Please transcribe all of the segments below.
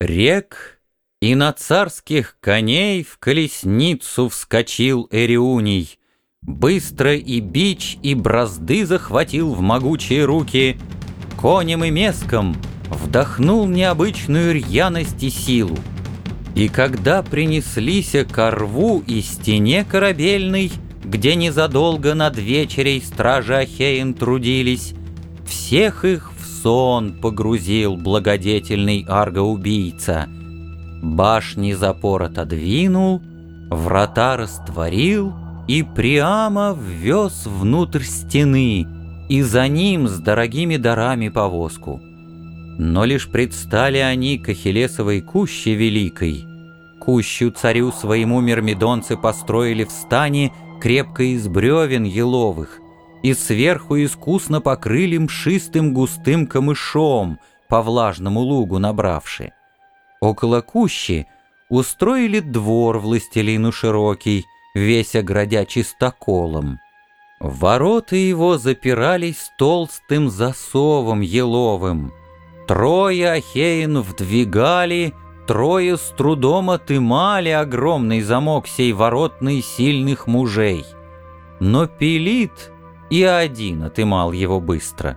Рек и на царских коней в колесницу вскочил Эриуний, Быстро и бич, и бразды захватил в могучие руки, Конем и меском вдохнул необычную рьяность и силу. И когда принеслись ко рву и стене корабельной, Где незадолго над вечерей стражи Ахеин трудились, Всех их сон погрузил благодетельный аргоубийца. Башни запор отодвинул, врата растворил И прямо ввез внутрь стены, И за ним с дорогими дарами повозку. Но лишь предстали они к Ахиллесовой куще великой. Кущу царю своему мирмидонцы построили в стане крепко из бревен еловых, и сверху искусно покрыли мшистым густым камышом, по влажному лугу набравши. Около кущи устроили двор властелину широкий, весь оградя чистоколом. Ворота его запирались толстым засовом еловым — Трое ахеин вдвигали, Трое с трудом отымали Огромный замок сей воротный сильных мужей. Но Пелит и один отымал его быстро.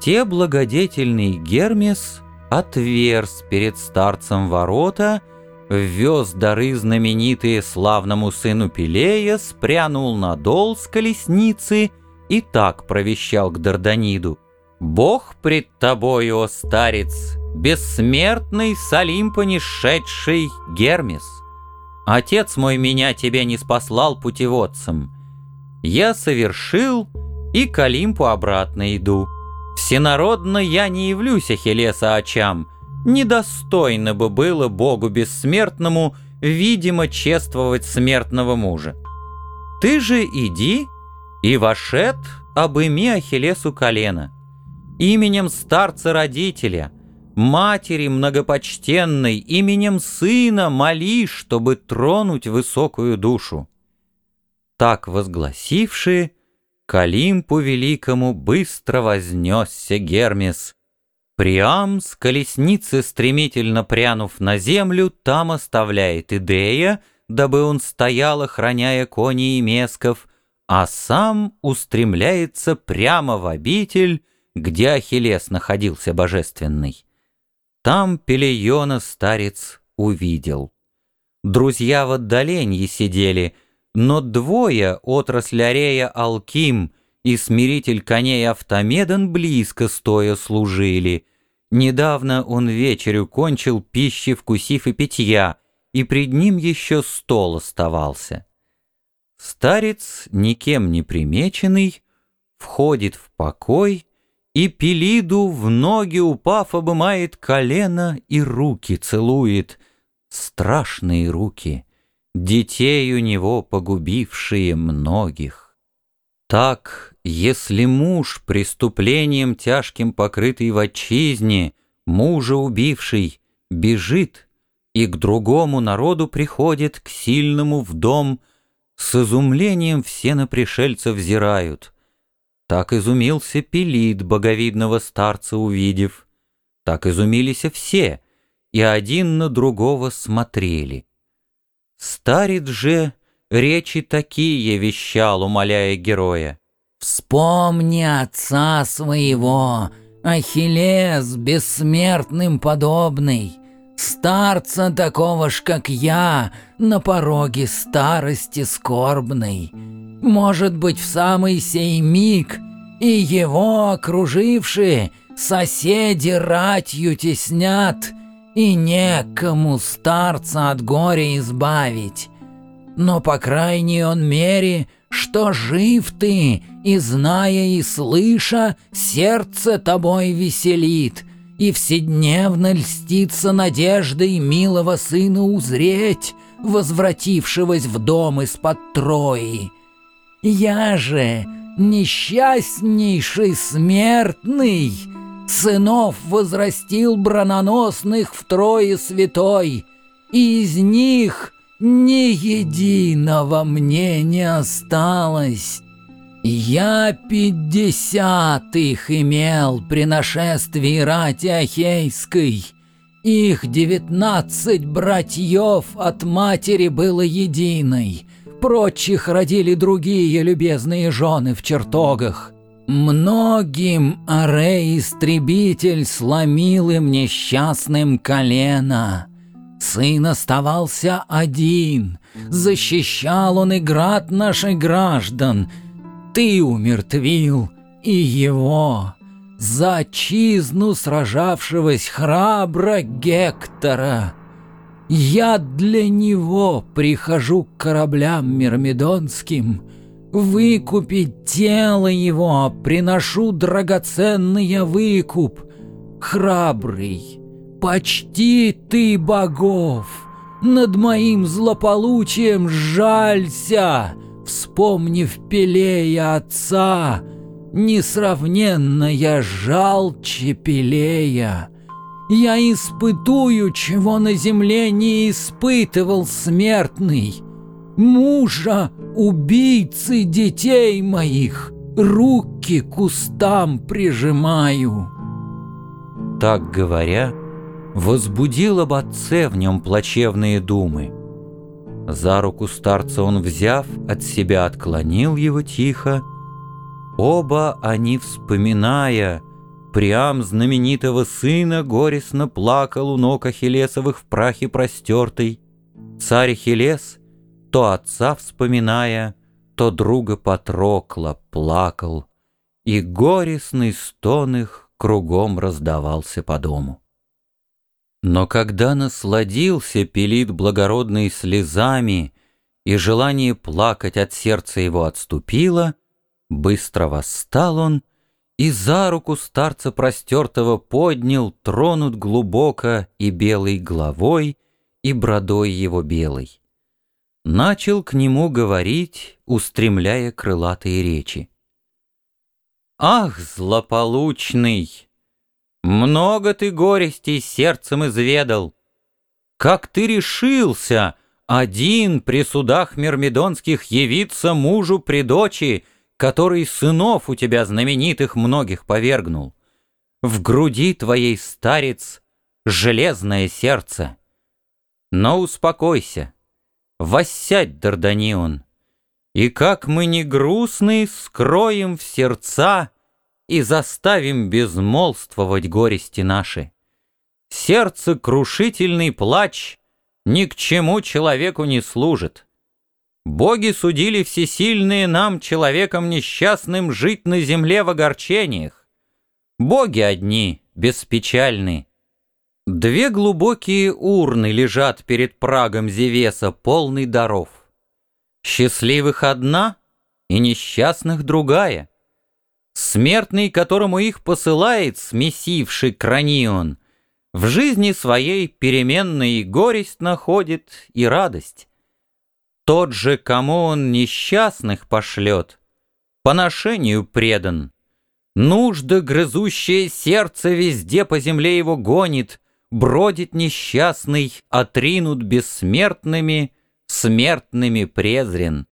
Те благодетельный Гермес отверз перед старцем ворота, Ввез дары знаменитые славному сыну Пелея, Спрянул на дол с колесницы И так провещал к Дарданиду — Бог пред тобой, о старец, Бессмертный с Олимпа не шедший Гермес. Отец мой меня тебе не спаслал путеводцем. Я совершил и к Олимпу обратно иду. Всенародно я не явлюсь Ахиллеса очам. Недостойно бы было Богу бессмертному видимо чествовать смертного мужа. Ты же иди и вошед обыми Ахиллесу колено именем старца-родителя, матери многопочтенной, именем сына моли, чтобы тронуть высокую душу. Так возгласивши, к Олимпу великому быстро вознесся Гермес. Приам с колесницы, стремительно прянув на землю, там оставляет Идея, дабы он стоял, охраняя кони и месков, а сам устремляется прямо в обитель, где Ахиллес находился божественный. Там Пелейона старец увидел. Друзья в отдалении сидели, но двое, отрасль Арея Алким и смиритель коней Автомедон, близко стоя служили. Недавно он вечерю кончил пищи, вкусив и питья, и пред ним еще стол оставался. Старец, никем не примеченный, входит в покой и Пелиду в ноги упав обымает колено и руки целует. Страшные руки, детей у него погубившие многих. Так, если муж преступлением тяжким покрытый в отчизне, мужа убивший, бежит и к другому народу приходит, к сильному в дом, с изумлением все на пришельца взирают — так изумился Пелит, боговидного старца увидев. Так изумились все, и один на другого смотрели. Старец же речи такие вещал, умоляя героя. «Вспомни отца своего, Ахиллес бессмертным подобный, Старца такого ж, как я, на пороге старости скорбной. Может быть, в самый сей миг и его окружившие соседи ратью теснят, и некому старца от горя избавить. Но по крайней он мере, что жив ты, и зная и слыша, сердце тобой веселит, и вседневно льстится надеждой милого сына узреть, возвратившегося в дом из-под Трои. Я же, несчастнейший смертный, сынов возрастил брононосных втрое святой, и из них ни единого мне не осталось. Я пятьдесят их имел при нашествии рати Ахейской, Их девятнадцать братьев от матери было единой, прочих родили другие любезные жены в чертогах. Многим Арей-истребитель сломил им несчастным колено. Сын оставался один, защищал он и град наших граждан. Ты умертвил и его, за отчизну сражавшегося храбро Гектора. Я для него прихожу к кораблям мирмидонским — Выкупить тело его, приношу драгоценный выкуп. Храбрый, почти ты богов, над моим злополучием жалься, вспомнив Пелея отца, несравненно я жалче Пелея. Я испытую, чего на земле не испытывал смертный, мужа убийцы детей моих, руки кустам прижимаю». Так говоря, возбудил об отце в нем плачевные думы. За руку старца он, взяв, от себя отклонил его тихо. Оба они, вспоминая, Приам знаменитого сына горестно плакал у ног Ахиллесовых в прахе простертый. Царь Ахиллес — то отца вспоминая, то друга Патрокла плакал, и горестный стон их кругом раздавался по дому. Но когда насладился Пелит благородной слезами, и желание плакать от сердца его отступило, быстро восстал он и за руку старца простертого поднял, тронут глубоко и белой головой, и бродой его белой начал к нему говорить, устремляя крылатые речи. «Ах, злополучный! Много ты горестей сердцем изведал! Как ты решился один при судах мирмидонских явиться мужу при дочи, который сынов у тебя знаменитых многих повергнул? В груди твоей, старец, железное сердце! Но успокойся!» Воссядь, Дарданион, и как мы не грустны, скроем в сердца и заставим безмолвствовать горести наши. Сердце крушительный плач ни к чему человеку не служит. Боги судили всесильные нам, человеком несчастным, жить на земле в огорчениях. Боги одни, беспечальны, Две глубокие урны лежат перед прагом Зевеса, полный даров. Счастливых одна и несчастных другая. Смертный, которому их посылает смесивший кранион, в жизни своей переменной горесть находит и радость. Тот же, кому он несчастных пошлет, поношению предан. Нужда, грызущее сердце, везде по земле его гонит — бродит несчастный, отринут бессмертными, смертными презрен.